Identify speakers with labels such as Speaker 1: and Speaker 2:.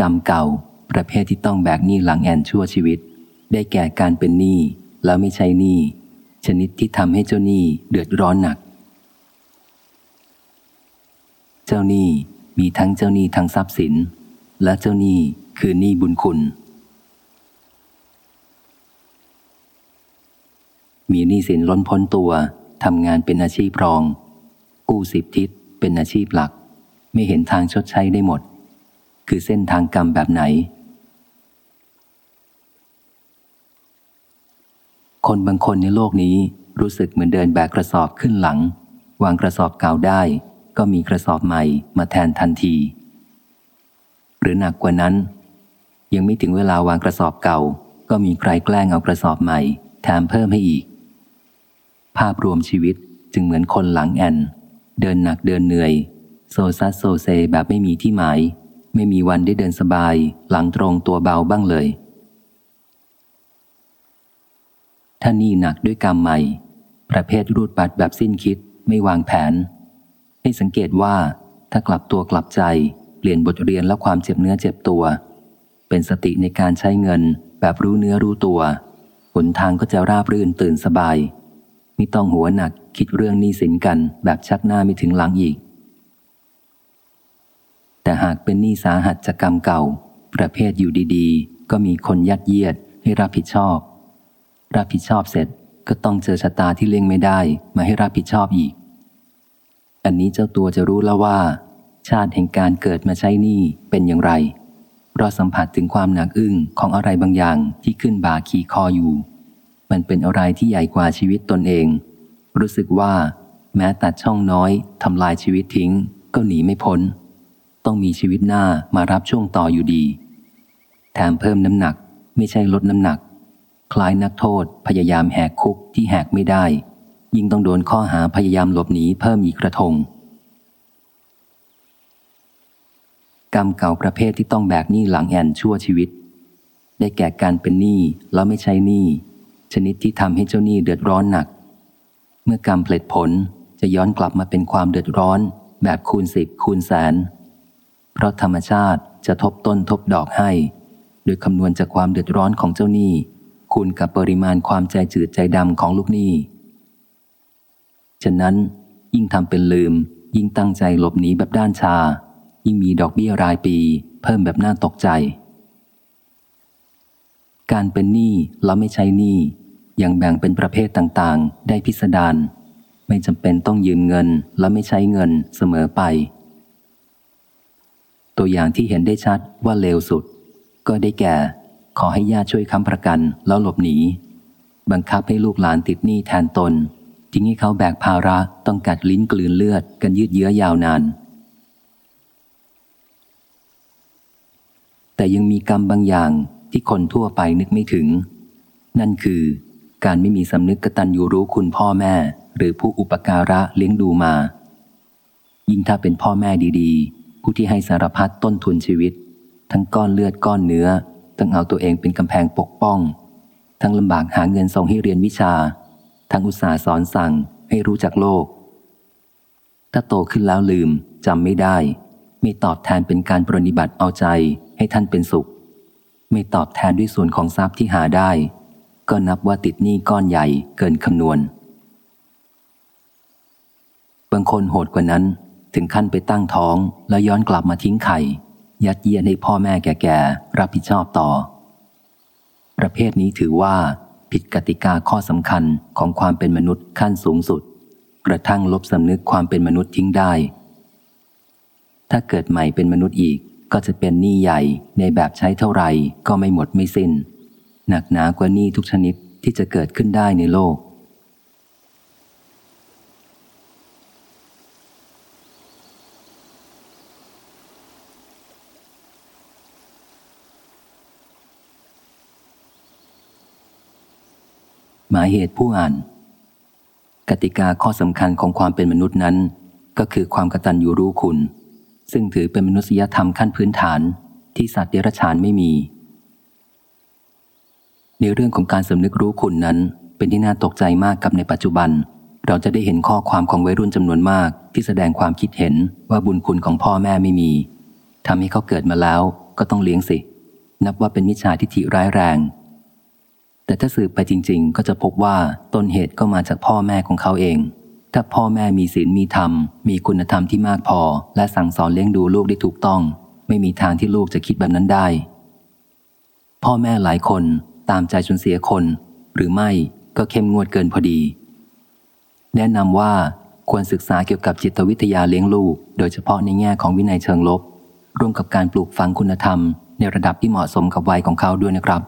Speaker 1: กรรมเก่า ประเภทที่ต้องแบกหนี้หลังแอนชั่วชีวิต ได้แก่การเป็นหนี้แล้วไม่ใช่หนี้ชนิดที่ทำให้เจ้าหนี้เดือดร้อนหนัก เจ้าหนี้มีทั้งเจ้าหนี้ทางทรัพย์สิน และเจ้าหนี้คือหนี้บุญคุณ มีหนี้สินล้นพ้นตัวทำงานเป็นอาชีพรอง กู้สิบทิศเป็นอาชีพหลัก ไม่เห็นทางชดใช้ได้หมด คือเส้นทางกรรมแบบไหน คนบางคนในโลกนี้รู้สึกเหมือนเดินแบกกระสอบขึ้นหลัง วางกระสอบเก่าได้ ก็มีกระสอบใหม่มาแทนทันที หรือหนักกว่านั้น ยังไม่ถึงเวลาวางกระสอบเก่า ก็มีใครแกล้งเอากระสอบใหม่แถมเพิ่มให้อีก ภาพรวมชีวิตจึงเหมือนคนหลังแอน เดินหนักเดินเหนื่อย โซซัสโซเซแบบไม่มีที่หมาย ไม่มีวันได้เดินสบายหลังตรงตัวเบาบ้างเลย ถ้านี่หนักด้วยกรรมใหม่ ประเภทรูดบัตรแบบสิ้นคิดไม่วางแผน ให้สังเกตว่าถ้ากลับตัวกลับใจเปลี่ยนบทเรียนและความเจ็บเนื้อเจ็บตัว เป็นสติในการใช้เงินแบบรู้เนื้อรู้ตัวหนทางก็จะราบรื่นตื่นสบาย ไม่ต้องหัวหนักคิดเรื่องหนี้สินกันแบบชักหน้าไม่ถึงหลังอีก แต่หากเป็นหนี้สาหัสจากกรรมเก่า ประเภทอยู่ดีๆ ก็มีคนยัดเยียดให้รับผิดชอบ รับผิดชอบเสร็จก็ต้องเจอชะตาที่เลี่ยงไม่ได้มาให้รับผิดชอบอีก อันนี้เจ้าตัวจะรู้แล้วว่า ชาติแห่งการเกิดมาใช้หนี้เป็นอย่างไรเราสัมผัสถึงความหนักอึ้งของอะไรบางอย่างที่ขึ้นบ่าขี่คออยู่ มันเป็นอะไรที่ใหญ่กว่าชีวิตตนเอง รู้สึกว่า แม้ตัดช่องน้อยทำลายชีวิตทิ้งก็หนีไม่พ้น ต้องมีชีวิตหน้ามารับช่วงต่ออยู่ดี แถมเพิ่มน้ำหนักไม่ใช่ลดน้ำหนัก คล้ายนักโทษพยายามแหกคุกที่แหกไม่ได้ ยิ่งต้องโดนข้อหาพยายามหลบหนีเพิ่มอีกกระทง กรรมเก่าประเภทที่ต้องแบกหนี้หลังแอนชั่วชีวิต ได้แก่การเป็นหนี้แล้วไม่ใช่หนี้ชนิดที่ทำให้เจ้าหนี้เดือดร้อนหนัก เมื่อกรรมเพลิดผลจะย้อนกลับมาเป็นความเดือดร้อน แบบคูณสิบคูณแสน เพราะธรรมชาติจะทบต้นทบดอกให้ โดยคำนวณจากความเดือดร้อนของเจ้าหนี้คูณกับปริมาณความใจจืดใจดำของลูกหนี้ฉะนั้น ยิ่งทำเป็นลืม ยิ่งตั้งใจหลบหนีแบบด้านชา ยิ่งมีดอกเบี้ยรายปี เพิ่มแบบน่าตกใจ การเป็นหนี้แล้วไม่ใช้หนี้ยังแบ่งเป็นประเภทต่างๆ ได้พิสดารไม่จำเป็นต้องยืมเงินและไม่ใช้เงินเสมอไป ตัวอย่างที่เห็นได้ชัดว่าเลวสุด ก็ได้แก่ ขอให้ญาติช่วยค้ำประกันแล้วหลบหนี บังคับให้ลูกหลานติดหนี้แทนตนทิ้งให้เขาแบกภาระต้องกัดลิ้นกลืนเลือดกันยืดเยื้อยาวนาน แต่ยังมีกรรมบางอย่างที่คนทั่วไปนึกไม่ถึง นั่นคือ การไม่มีสำนึกกตัญญูรู้คุณพ่อแม่ หรือผู้อุปการะเลี้ยงดูมา ยิ่งถ้าเป็นพ่อแม่ดีๆ ผู้ที่ให้สารพัดต้นทุนชีวิต ทั้งก้อนเลือดก้อนเนื้อต้องเอาตัวเองเป็นกำแพงปกป้อง ทั้งลำบากหาเงินส่งให้เรียนวิชา ทั้งอุตสาห์สอนสั่งให้รู้จักโลก ถ้าโตขึ้นแล้วลืมจำไม่ได้ ไม่ตอบแทนเป็นการปรนิบัติเอาใจให้ท่านเป็นสุข ไม่ตอบแทนด้วยส่วนของทรัพย์ที่หาได้ ก็นับว่าติดหนี้ก้อนใหญ่เกินคำนวณ บางคนโหดกว่านั้น ถึงขั้นไปตั้งท้องแล้วย้อนกลับมาทิ้งไข่ ยัดเยียดให้พ่อแม่แก่ๆรับผิดชอบต่อ ประเภทนี้ถือว่า ผิดกติกาข้อสำคัญของความเป็นมนุษย์ขั้นสูงสุด กระทั่งลบสำนึกความเป็นมนุษย์ทิ้งได้ ถ้าเกิดใหม่เป็นมนุษย์อีกก็จะเป็นหนี้ใหญ่ในแบบใช้เท่าไหร่ก็ไม่หมดไม่สิน้น หนักหนากว่านี้ทุกชนิดที่จะเกิดขึ้นได้ในโลก หมายเหตุผู้อ่าน กติกาข้อสำคัญของความเป็นมนุษย์นั้น ก็คือความกตัญญูรู้คุณ ซึ่งถือเป็นมนุษยธรรมขั้นพื้นฐานที่สัตว์เดรัจฉานไม่มี ในเรื่องของการสำนึกรู้คุณนั้น เป็นที่น่าตกใจมากกับในปัจจุบัน เราจะได้เห็นข้อความของวัยรุ่นจำนวนมาก ที่แสดงความคิดเห็นว่าบุญคุณของพ่อแม่ไม่มีทำให้เขาเกิดมาแล้วก็ต้องเลี้ยงสิ นับว่าเป็นมิจฉาทิฐิร้ายแรง แต่ถ้าสืบไปจริง ๆ ก็จะพบว่าต้นเหตุก็มาจากพ่อแม่ของเขาเอง ถ้าพ่อแม่มีศีลมีธรรม มีคุณธรรมที่มากพอ และสั่งสอนเลี้ยงดูลูกได้ถูกต้อง ไม่มีทางที่ลูกจะคิดแบบนั้นได้ พ่อแม่หลายคนตามใจจนเสียคน หรือไม่ก็เข้มงวดเกินพอดี แนะนำว่าควรศึกษาเกี่ยวกับจิตวิทยาเลี้ยงลูก โดยเฉพาะในแง่ของวินัยเชิงลบ ร่วมกับการปลูกฝังคุณธรรม ในระดับที่เหมาะสมกับวัยของเขาด้วยนะครับ